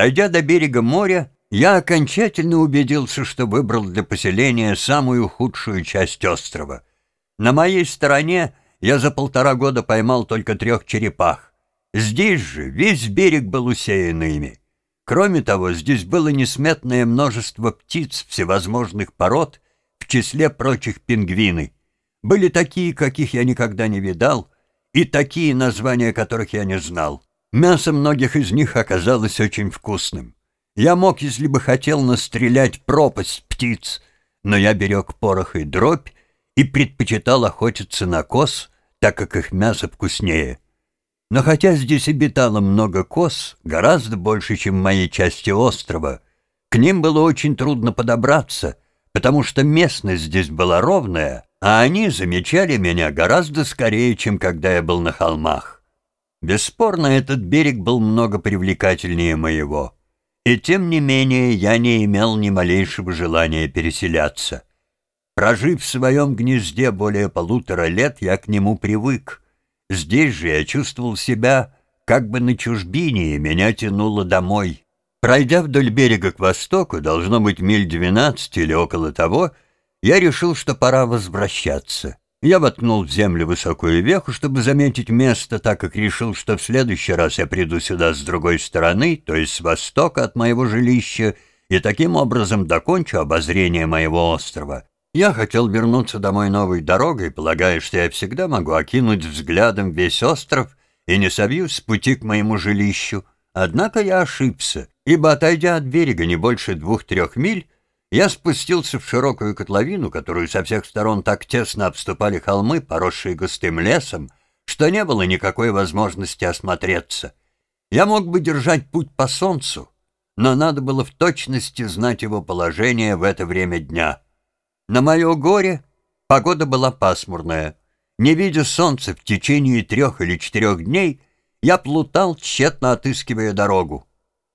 Дойдя до берега моря, я окончательно убедился, что выбрал для поселения самую худшую часть острова. На моей стороне я за полтора года поймал только трех черепах. Здесь же весь берег был усеян ими. Кроме того, здесь было несметное множество птиц всевозможных пород, в числе прочих пингвины. Были такие, каких я никогда не видал, и такие, названия которых я не знал. Мясо многих из них оказалось очень вкусным. Я мог, если бы хотел, настрелять пропасть птиц, но я берег порох и дробь и предпочитал охотиться на коз, так как их мясо вкуснее. Но хотя здесь обитало много коз, гораздо больше, чем в моей части острова, к ним было очень трудно подобраться, потому что местность здесь была ровная, а они замечали меня гораздо скорее, чем когда я был на холмах. Бесспорно, этот берег был много привлекательнее моего. И тем не менее я не имел ни малейшего желания переселяться. Прожив в своем гнезде более полутора лет, я к нему привык. Здесь же я чувствовал себя как бы на чужбине, и меня тянуло домой. Пройдя вдоль берега к востоку, должно быть миль двенадцать или около того, я решил, что пора возвращаться. Я воткнул в землю высокую веху, чтобы заметить место, так как решил, что в следующий раз я приду сюда с другой стороны, то есть с востока от моего жилища, и таким образом докончу обозрение моего острова. Я хотел вернуться домой новой дорогой, полагая, что я всегда могу окинуть взглядом весь остров и не собьюсь с пути к моему жилищу. Однако я ошибся, ибо, отойдя от берега не больше двух-трех миль, я спустился в широкую котловину, которую со всех сторон так тесно обступали холмы, поросшие густым лесом, что не было никакой возможности осмотреться. Я мог бы держать путь по солнцу, но надо было в точности знать его положение в это время дня. На мое горе погода была пасмурная. Не видя солнца в течение трех или четырех дней, я плутал, тщетно отыскивая дорогу.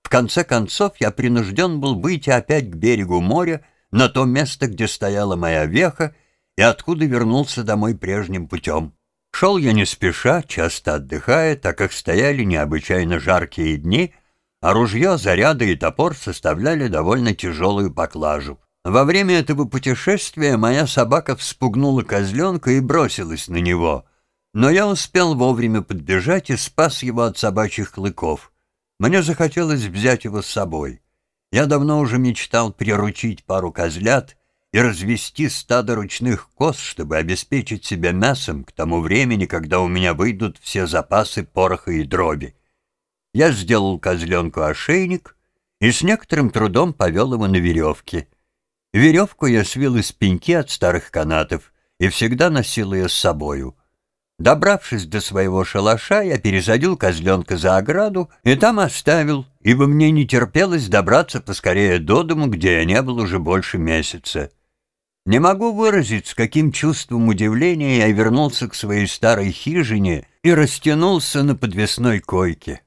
В конце концов я принужден был выйти опять к берегу моря, на то место, где стояла моя веха, и откуда вернулся домой прежним путем. Шел я не спеша, часто отдыхая, так как стояли необычайно жаркие дни, а ружье, заряды и топор составляли довольно тяжелую поклажу. Во время этого путешествия моя собака вспугнула козленка и бросилась на него, но я успел вовремя подбежать и спас его от собачьих клыков. Мне захотелось взять его с собой. Я давно уже мечтал приручить пару козлят и развести стадо ручных коз, чтобы обеспечить себя мясом к тому времени, когда у меня выйдут все запасы пороха и дроби. Я сделал козленку ошейник и с некоторым трудом повел его на веревке. Веревку я свил из пеньки от старых канатов и всегда носил ее с собою — Добравшись до своего шалаша, я пересадил козленка за ограду и там оставил, ибо мне не терпелось добраться поскорее до дому, где я не был уже больше месяца. Не могу выразить, с каким чувством удивления я вернулся к своей старой хижине и растянулся на подвесной койке.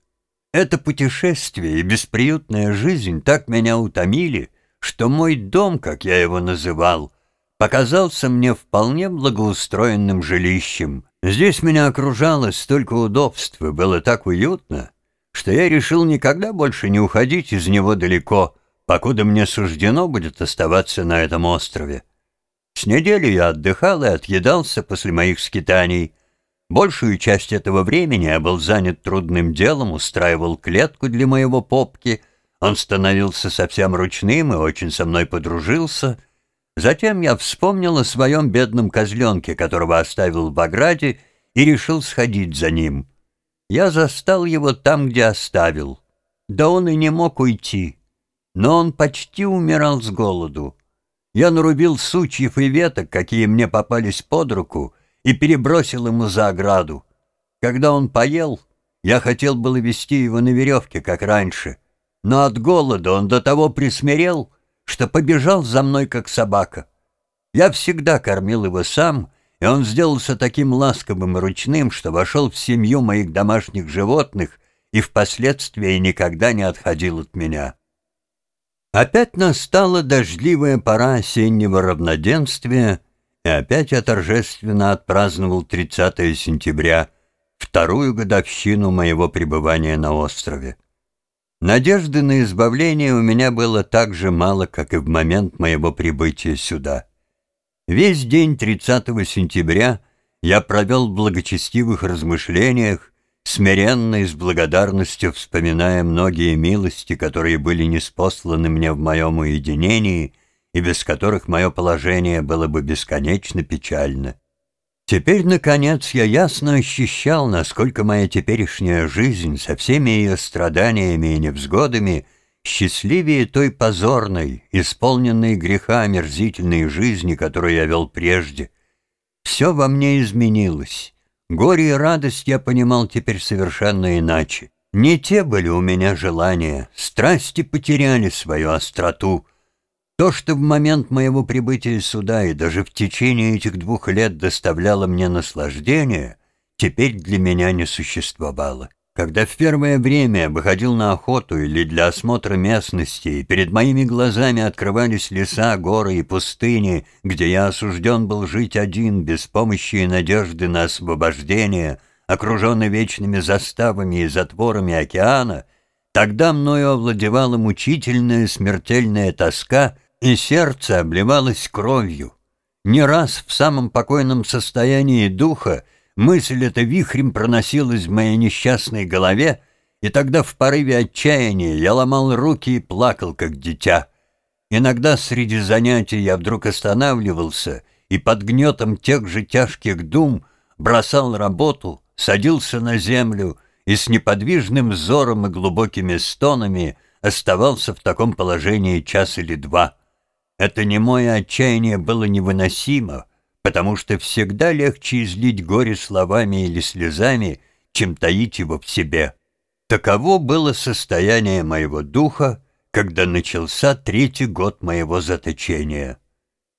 Это путешествие и бесприютная жизнь так меня утомили, что мой дом, как я его называл, показался мне вполне благоустроенным жилищем — Здесь меня окружало столько удобств и было так уютно, что я решил никогда больше не уходить из него далеко, покуда мне суждено будет оставаться на этом острове. С неделю я отдыхал и отъедался после моих скитаний. Большую часть этого времени я был занят трудным делом, устраивал клетку для моего попки. Он становился совсем ручным и очень со мной подружился — Затем я вспомнил о своем бедном козленке, которого оставил в Баграде, и решил сходить за ним. Я застал его там, где оставил. Да он и не мог уйти. Но он почти умирал с голоду. Я нарубил сучьев и веток, какие мне попались под руку, и перебросил ему за ограду. Когда он поел, я хотел было вести его на веревке, как раньше, но от голода он до того присмирел, что побежал за мной, как собака. Я всегда кормил его сам, и он сделался таким ласковым и ручным, что вошел в семью моих домашних животных и впоследствии никогда не отходил от меня. Опять настала дождливая пора осеннего равноденствия, и опять я торжественно отпраздновал 30 сентября, вторую годовщину моего пребывания на острове. Надежды на избавление у меня было так же мало, как и в момент моего прибытия сюда. Весь день 30 сентября я провел в благочестивых размышлениях, смиренно и с благодарностью вспоминая многие милости, которые были неспосланы мне в моем уединении и без которых мое положение было бы бесконечно печально. Теперь, наконец, я ясно ощущал, насколько моя теперешняя жизнь со всеми ее страданиями и невзгодами счастливее той позорной, исполненной греха омерзительной жизни, которую я вел прежде. Все во мне изменилось. Горе и радость я понимал теперь совершенно иначе. Не те были у меня желания, страсти потеряли свою остроту — то, что в момент моего прибытия сюда и даже в течение этих двух лет доставляло мне наслаждение, теперь для меня не существовало. Когда в первое время я выходил на охоту или для осмотра местности, и перед моими глазами открывались леса, горы и пустыни, где я осужден был жить один, без помощи и надежды на освобождение, окруженный вечными заставами и затворами океана, тогда мною овладевала мучительная смертельная тоска — и сердце обливалось кровью. Не раз в самом покойном состоянии духа мысль эта вихрем проносилась в моей несчастной голове, и тогда в порыве отчаяния я ломал руки и плакал, как дитя. Иногда среди занятий я вдруг останавливался и под гнетом тех же тяжких дум бросал работу, садился на землю и с неподвижным взором и глубокими стонами оставался в таком положении час или два. Это немое отчаяние было невыносимо, потому что всегда легче излить горе словами или слезами, чем таить его в себе. Таково было состояние моего духа, когда начался третий год моего заточения.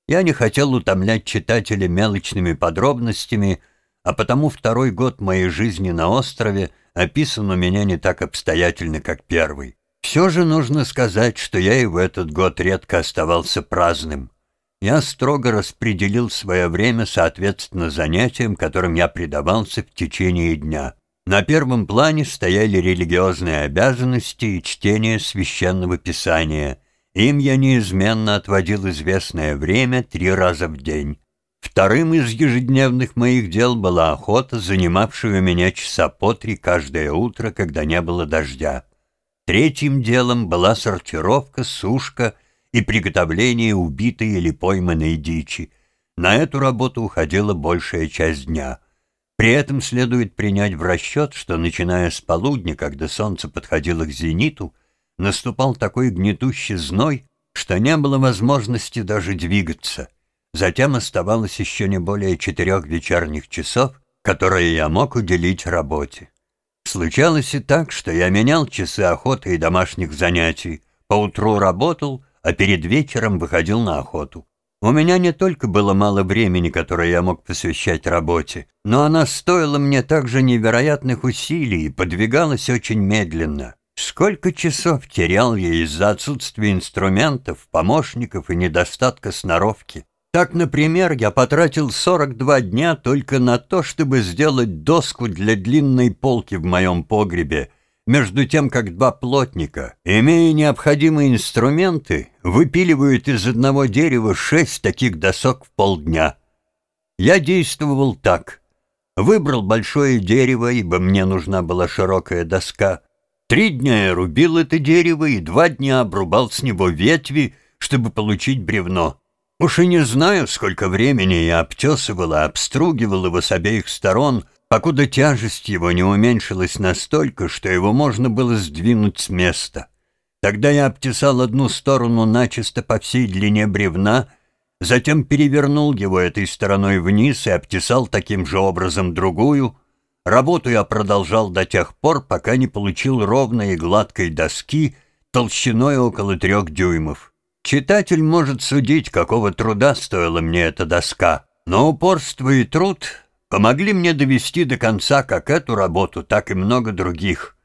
Я не хотел утомлять читателя мелочными подробностями, а потому второй год моей жизни на острове описан у меня не так обстоятельно, как первый. Все же нужно сказать, что я и в этот год редко оставался праздным. Я строго распределил свое время соответственно занятиям, которым я предавался в течение дня. На первом плане стояли религиозные обязанности и чтение священного писания. Им я неизменно отводил известное время три раза в день. Вторым из ежедневных моих дел была охота, занимавшая у меня часа по три каждое утро, когда не было дождя. Третьим делом была сортировка, сушка и приготовление убитой или пойманной дичи. На эту работу уходила большая часть дня. При этом следует принять в расчет, что, начиная с полудня, когда солнце подходило к зениту, наступал такой гнетущий зной, что не было возможности даже двигаться. Затем оставалось еще не более четырех вечерних часов, которые я мог уделить работе. Случалось и так, что я менял часы охоты и домашних занятий. Поутру работал, а перед вечером выходил на охоту. У меня не только было мало времени, которое я мог посвящать работе, но она стоила мне также невероятных усилий и подвигалась очень медленно. Сколько часов терял я из-за отсутствия инструментов, помощников и недостатка сноровки. Так, например, я потратил 42 дня только на то, чтобы сделать доску для длинной полки в моем погребе, между тем, как два плотника, имея необходимые инструменты, выпиливают из одного дерева шесть таких досок в полдня. Я действовал так. Выбрал большое дерево, ибо мне нужна была широкая доска. Три дня я рубил это дерево и два дня обрубал с него ветви, чтобы получить бревно. Уж и не знаю, сколько времени я обтесывал и обстругивал его с обеих сторон, покуда тяжесть его не уменьшилась настолько, что его можно было сдвинуть с места. Тогда я обтесал одну сторону начисто по всей длине бревна, затем перевернул его этой стороной вниз и обтесал таким же образом другую. Работу я продолжал до тех пор, пока не получил ровной и гладкой доски толщиной около трех дюймов. Читатель может судить, какого труда стоила мне эта доска, но упорство и труд помогли мне довести до конца как эту работу, так и много других.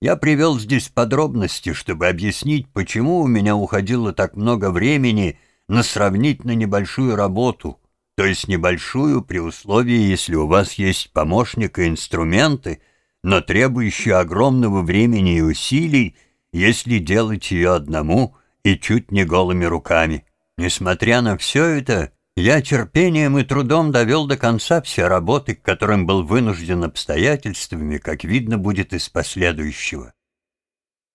Я привел здесь подробности, чтобы объяснить, почему у меня уходило так много времени на сравнительно небольшую работу, то есть небольшую при условии, если у вас есть помощник и инструменты, но требующую огромного времени и усилий, если делать ее одному и чуть не голыми руками. Несмотря на все это, я терпением и трудом довел до конца все работы, к которым был вынужден обстоятельствами, как видно будет из последующего.